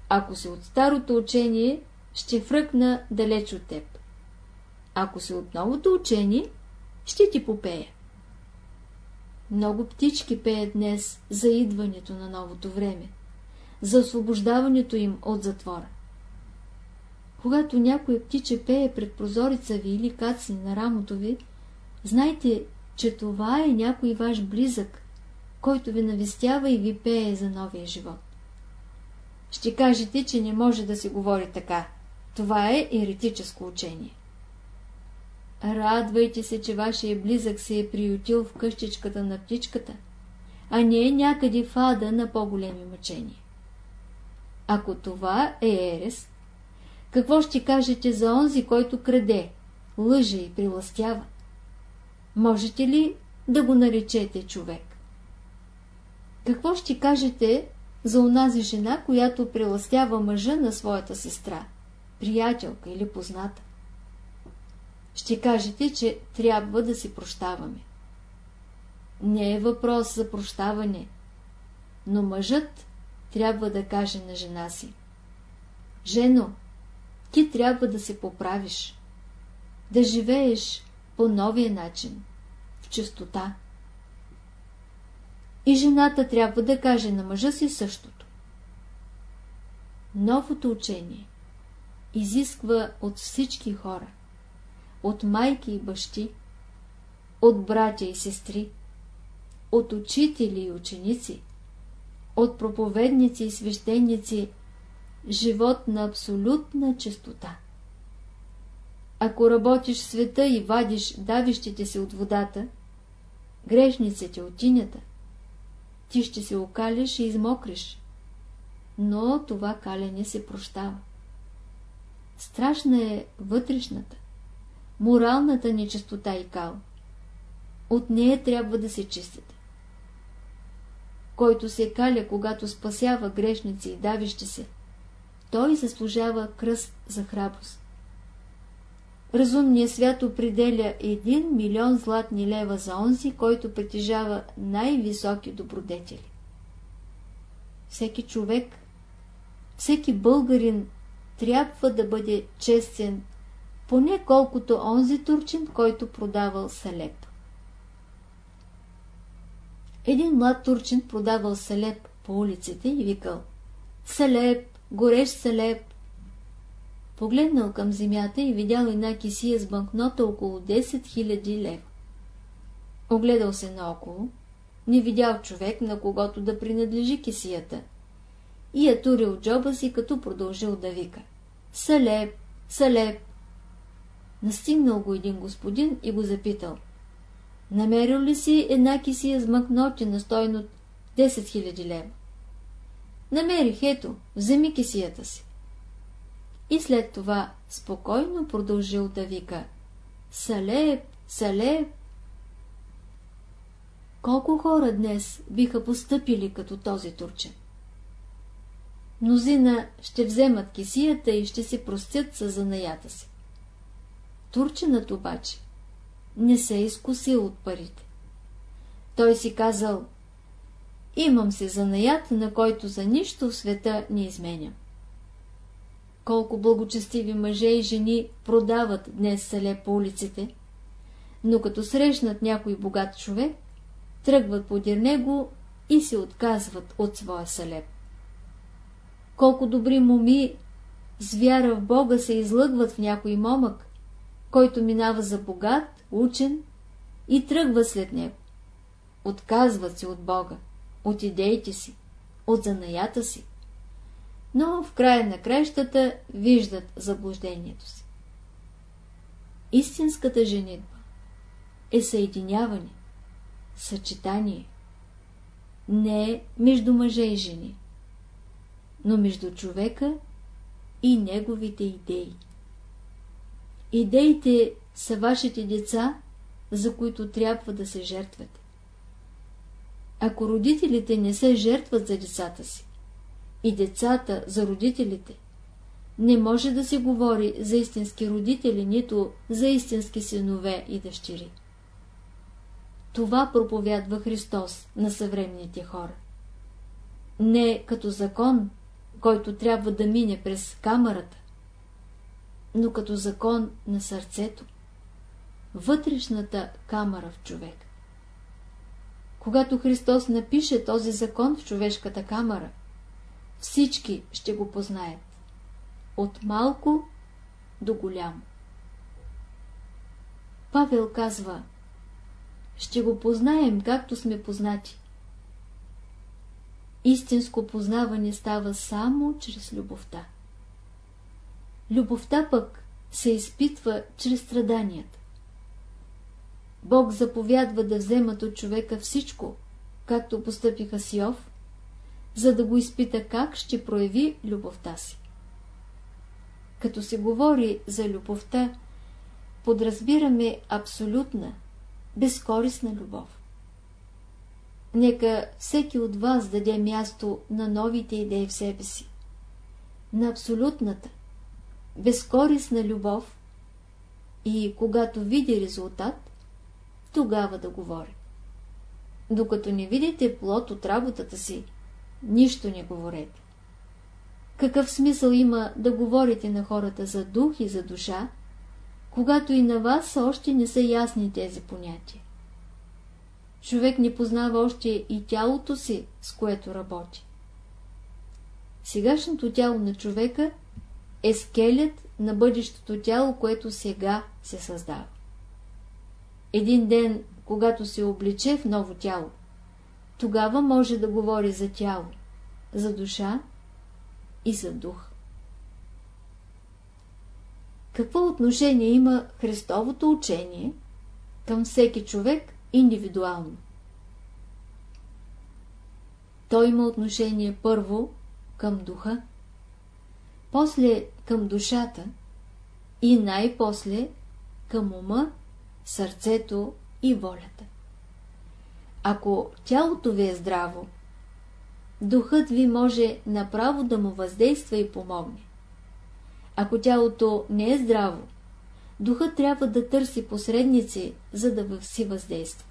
Ако си от старото учение, ще фръкна далеч от теб. Ако си от новото учение, ще ти попея. Много птички пеят днес за идването на новото време, за освобождаването им от затвора. Когато някой птиче пее пред прозорица ви или кацне на рамото ви, знайте, че това е някой ваш близък, който ви навестява и ви пее за новия живот. Ще кажете, че не може да се говори така. Това е еретическо учение. Радвайте се, че вашия близък се е приютил в къщичката на птичката, а не е някъде в ада на по-големи мъчения. Ако това е ерес, какво ще кажете за онзи, който краде, лъже и приластява? Можете ли да го наречете човек? Какво ще кажете за онази жена, която приластява мъжа на своята сестра, приятелка или позната? Ще кажете, че трябва да си прощаваме. Не е въпрос за прощаване, но мъжът трябва да каже на жена си. Жено, ти трябва да се поправиш, да живееш по новия начин, в чистота. И жената трябва да каже на мъжа си същото. Новото учение изисква от всички хора, от майки и бащи, от братя и сестри, от учители и ученици, от проповедници и свещеници, живот на абсолютна чистота. Ако работиш света и вадиш давищите си от водата, грешниците от тинята, ти ще се окалиш и измокриш, но това калене се прощава. Страшна е вътрешната, моралната нечистота и кал. От нея трябва да се чистите. Който се каля, когато спасява грешници и давище се, той заслужава кръст за храброст. Разумният свят определя 1 милион златни лева за онзи, който притежава най-високи добродетели. Всеки човек, всеки българин трябва да бъде честен, поне колкото онзи турчин, който продавал салеп. Един млад турчин продавал салеп по улиците и викал «Салеп, горещ салеп, Погледнал към земята и видял една кисия с банкнота около 10 000 лев. Огледал се наоколо, не видял човек, на когото да принадлежи кисията. И я турил джоба си, като продължил да вика. Салеп, салеп! Настигнал го един господин и го запитал. Намерил ли си една кисия с банкноти на стойност 10 000 лева? Намерих, ето, вземи кисията си и след това спокойно продължил да вика Салеп, Салеп. Колко хора днес биха постъпили като този турчен? Мнозина ще вземат кисията и ще се простят с занаята си. Турченът обаче не се е изкусил от парите. Той си казал, имам се занаят, на който за нищо в света не изменям колко благочестиви мъже и жени продават днес селе по улиците, но като срещнат някой богат човек, тръгват подир него и се отказват от своя салеп. Колко добри моми с вяра в Бога се излъгват в някой момък, който минава за богат, учен и тръгва след него. Отказват се от Бога, от идеите си, от занаята си но в края на кращата виждат заблуждението си. Истинската женитба е съединяване, съчетание, не е между мъже и жени, но между човека и неговите идеи. Идеите са вашите деца, за които трябва да се жертвате. Ако родителите не се жертват за децата си, и децата за родителите. Не може да се говори за истински родители, нито за истински синове и дъщери. Това проповядва Христос на съвременните хора. Не като закон, който трябва да мине през камерата, но като закон на сърцето, вътрешната камера в човек. Когато Христос напише този закон в човешката камера, всички ще го познаят. От малко до голямо. Павел казва, ще го познаем, както сме познати. Истинско познаване става само чрез любовта. Любовта пък се изпитва чрез страданията. Бог заповядва да вземат от човека всичко, както постъпиха с Йов, за да го изпита как ще прояви любовта си. Като се говори за любовта, подразбираме абсолютна, безкорисна любов. Нека всеки от вас даде място на новите идеи в себе си, на абсолютната, безкорисна любов и когато види резултат, тогава да говори. Докато не видите плод от работата си, нищо не говорете. Какъв смисъл има да говорите на хората за дух и за душа, когато и на вас още не са ясни тези понятия? Човек не познава още и тялото си, с което работи. Сегашното тяло на човека е скелет на бъдещото тяло, което сега се създава. Един ден, когато се обличе в ново тяло, тогава може да говори за тяло, за душа и за дух. Какво отношение има Христовото учение към всеки човек индивидуално? Той има отношение първо към духа, после към душата и най-после към ума, сърцето и волята. Ако тялото ви е здраво, духът ви може направо да му въздейства и помогне. Ако тялото не е здраво, духът трябва да търси посредници, за да си въздейства.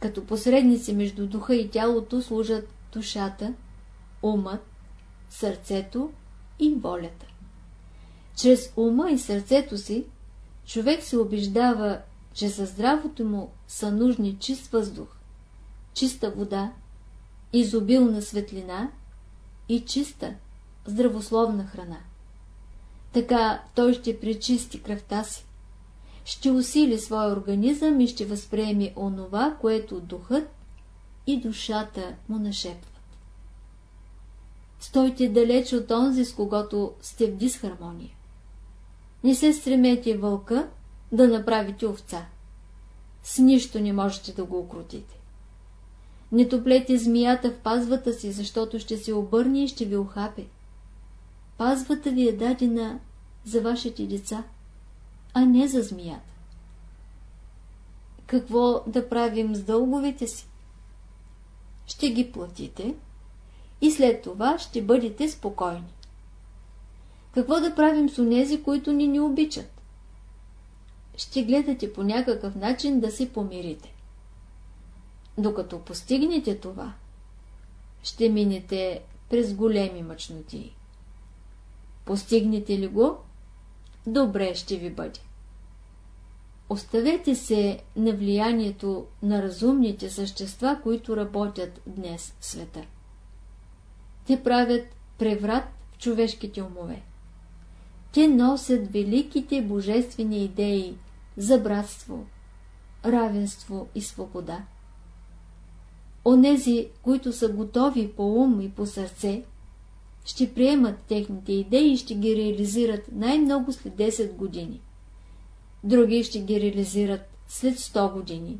Като посредници между духа и тялото служат душата, умът, сърцето и волята. Чрез ума и сърцето си човек се убеждава, че за здравото му са нужни чист въздух, чиста вода, изобилна светлина и чиста, здравословна храна. Така той ще пречисти кръвта си, ще усили своя организъм и ще възприеме онова, което духът и душата му нашепват. Стойте далеч от онзи, с когото сте в дисхармония. Не се стремете вълка да направите овца. С нищо не можете да го окрутите. Не топлете змията в пазвата си, защото ще се обърне и ще ви охапе. Пазвата ви е дадена за вашите деца, а не за змията. Какво да правим с дълговете си? Ще ги платите и след това ще бъдете спокойни. Какво да правим с онези, които ни не обичат? Ще гледате по някакъв начин да се помирите. Докато постигнете това, ще минете през големи мъчноти. Постигнете ли го, добре ще ви бъде. Оставете се на влиянието на разумните същества, които работят днес в света. Те правят преврат в човешките умове. Те носят великите божествени идеи за братство, равенство и свобода. Онези, които са готови по ум и по сърце, ще приемат техните идеи и ще ги реализират най-много след 10 години. Други ще ги реализират след 100 години,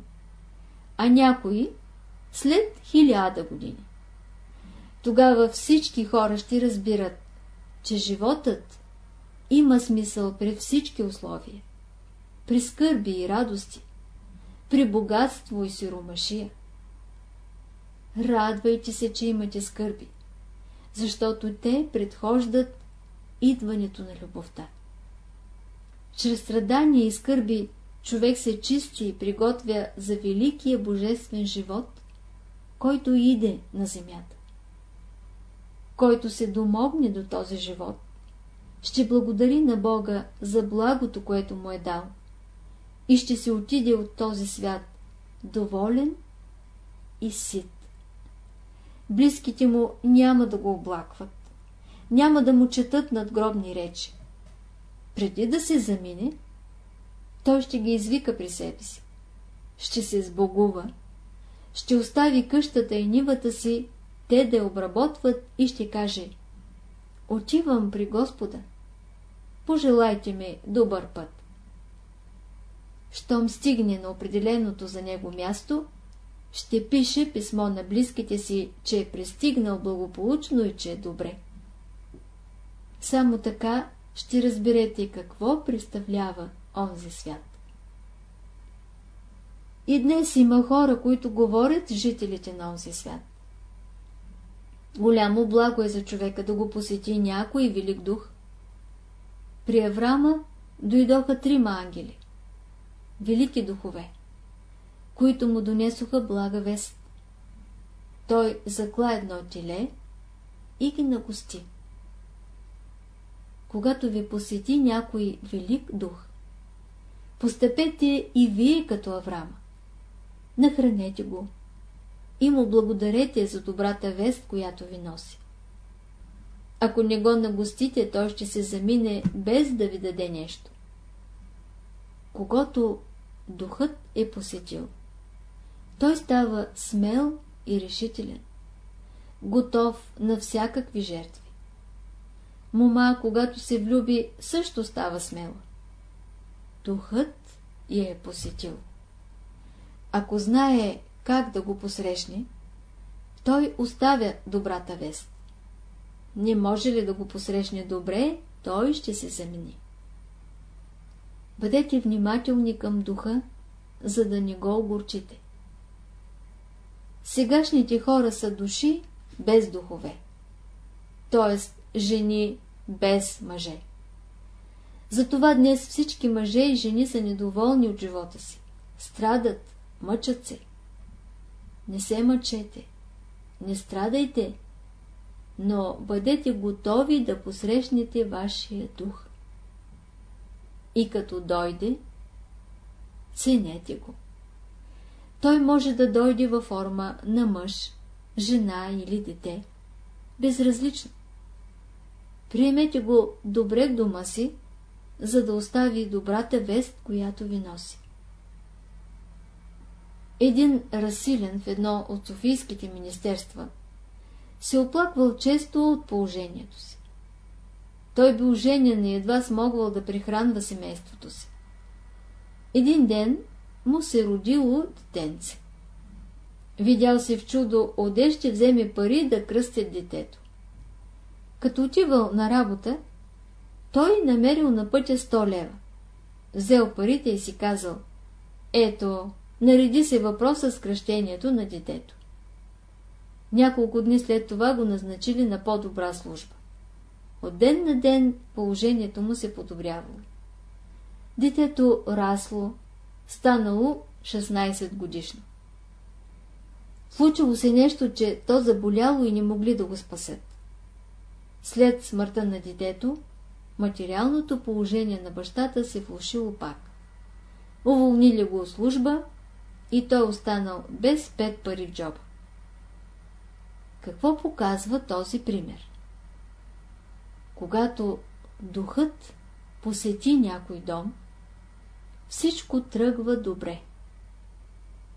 а някои след 1000 години. Тогава всички хора ще разбират, че животът има смисъл при всички условия, при скърби и радости, при богатство и сиромашия. Радвайте се, че имате скърби, защото те предхождат идването на любовта. Чрез страдания и скърби човек се чисти и приготвя за великия божествен живот, който иде на земята. Който се домогне до този живот, ще благодари на Бога за благото, което му е дал и ще се отиде от този свят доволен и сит. Близките му няма да го облакват, няма да му четат надгробни речи. Преди да се замине, той ще ги извика при себе си. Ще се сбогува. Ще остави къщата и нивата си, те да я обработват и ще каже Отивам при Господа. Пожелайте ми добър път. Щом стигне на определеното за него място, ще пише писмо на близките си, че е пристигнал благополучно и че е добре. Само така ще разберете какво представлява онзи свят. И днес има хора, които говорят жителите на онзи свят. Голямо благо е за човека да го посети някой велик дух. При Аврама дойдоха трима ангели, велики духове, които му донесоха блага вест. Той закла едно теле и ги нагости. Когато ви посети някой велик дух, Постъпете и вие като Аврама. Нахранете го и му благодарете за добрата вест, която ви носи. Ако не го нагостите, той ще се замине без да ви даде нещо. Когато духът е посетил, той става смел и решителен, готов на всякакви жертви. Мома, когато се влюби, също става смела духът я е посетил. Ако знае как да го посрещне, той оставя добрата вест. Не може ли да го посрещне добре, той ще се замени. Бъдете внимателни към духа, за да не го огорчите. Сегашните хора са души без духове, т.е. жени без мъже. Затова днес всички мъже и жени са недоволни от живота си. Страдат, мъчат се. Не се мъчете, не страдайте, но бъдете готови да посрещнете вашия дух. И като дойде, ценете го. Той може да дойде във форма на мъж, жена или дете. Безразлично. Приемете го добре в дома си за да остави добрата вест, която ви носи. Един разсилен в едно от Софийските министерства се оплаквал често от положението си. Той бил женен и едва смогвал да прехранва семейството си. Един ден му се родило детенце. Видял се в чудо, оде ще вземе пари да кръстят детето. Като отивал на работа, той намерил на пътя 100 лева. Взел парите и си казал, ето, нареди се въпроса с кръщението на детето. Няколко дни след това го назначили на по-добра служба. От ден на ден положението му се подобрявало. Детето расло, станало 16 годишно. Случило се нещо, че то заболяло и не могли да го спасят. След смъртта на детето, материалното положение на бащата се влушило пак. Уволнили го от служба и той останал без пет пари в джоба. Какво показва този пример? Когато духът посети някой дом, всичко тръгва добре.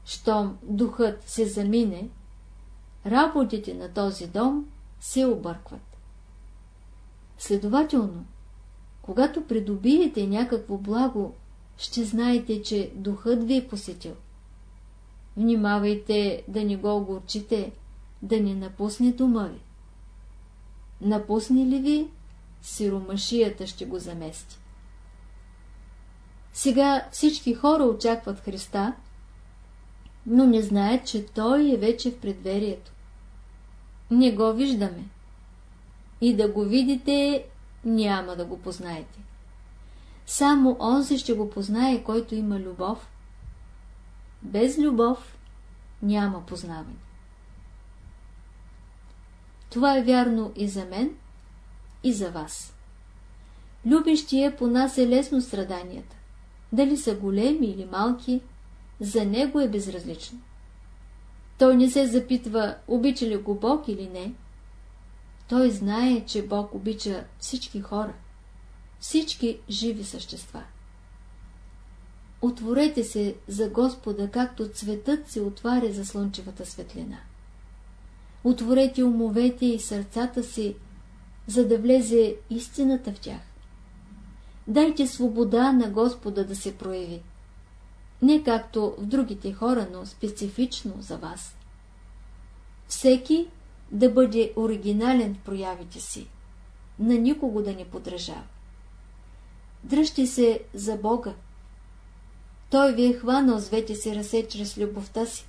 Щом духът се замине, работите на този дом се объркват. Следователно, когато придобиете някакво благо, ще знаете, че духът ви е посетил. Внимавайте да не го огорчите, да не напусне дома ви. Напусне ли ви, сиромашията ще го замести. Сега всички хора очакват Христа, но не знаят, че Той е вече в предверието. Не го виждаме. И да го видите няма да го познаете. Само онзи ще го познае, който има любов. Без любов няма познаване. Това е вярно и за мен, и за вас. Любещия понася лесно страданията. Дали са големи или малки, за него е безразлично. Той не се запитва, обича ли го Бог или не. Той знае, че Бог обича всички хора, всички живи същества. Отворете се за Господа, както цветът се отваря за слънчевата светлина. Отворете умовете и сърцата си, за да влезе истината в тях. Дайте свобода на Господа да се прояви. Не както в другите хора, но специфично за вас. Всеки да бъде оригинален в проявите си, на никого да не подражава. Дръжте се за Бога. Той ви е хванал с двете си ръце чрез любовта си.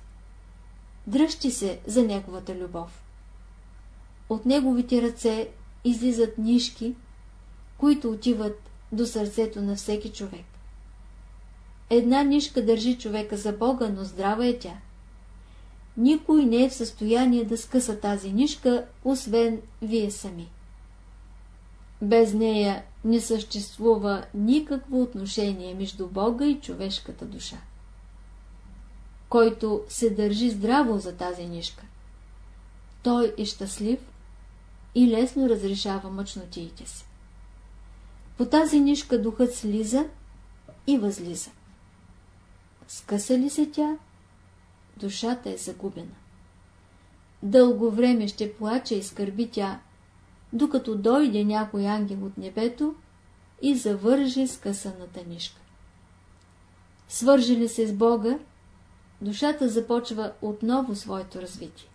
Дръжте се за Неговата любов. От Неговите ръце излизат нишки, които отиват до сърцето на всеки човек. Една нишка държи човека за Бога, но здрава е тя. Никой не е в състояние да скъса тази нишка, освен вие сами. Без нея не съществува никакво отношение между Бога и човешката душа. Който се държи здраво за тази нишка, той е щастлив и лесно разрешава мъчнотиите си. По тази нишка духът слиза и възлиза. Скъса ли се тя, душата е загубена. Дълго време ще плаче и скърби тя, докато дойде някой ангел от небето и завърже скъсаната нишка. Свържи ли се с Бога, душата започва отново своето развитие.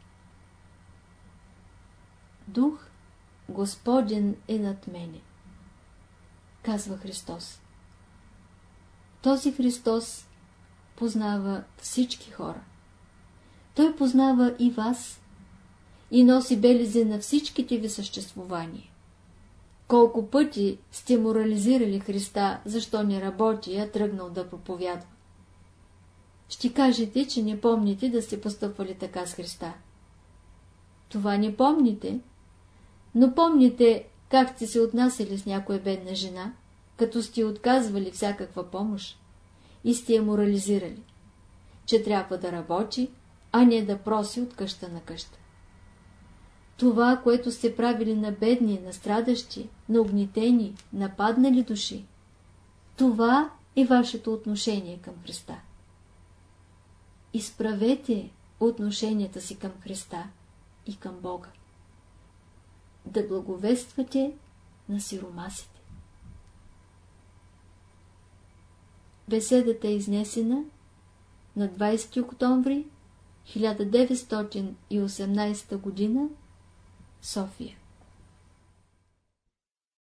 Дух Господен е над мене, казва Христос. Този Христос познава всички хора. Той познава и вас и носи белези на всичките ви съществувания. Колко пъти сте морализирали Христа, защо не работи, а тръгнал да проповядва. Ще кажете, че не помните да сте постъпвали така с Христа. Това не помните, но помните как сте се отнасяли с някоя бедна жена, като сте отказвали всякаква помощ и сте я морализирали, че трябва да работи, а не да проси от къща на къща. Това, което сте правили на бедни, на страдащи, на огнитени, нападнали души, това е вашето отношение към Христа. Изправете отношенията си към Христа и към Бога. Да благовествате на сиромасите. Беседата е изнесена на 20 октомври 1918 г. София